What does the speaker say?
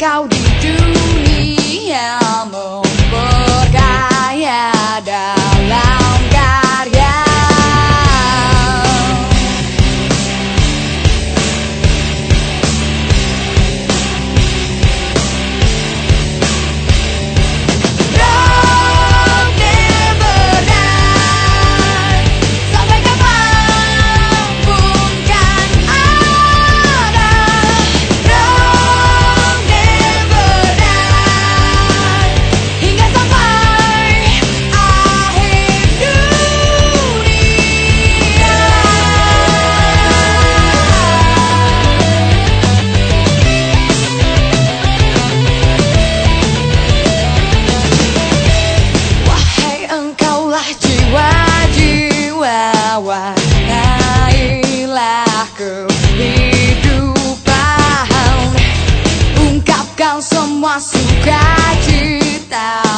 Gaudi. somos açúcar de tal.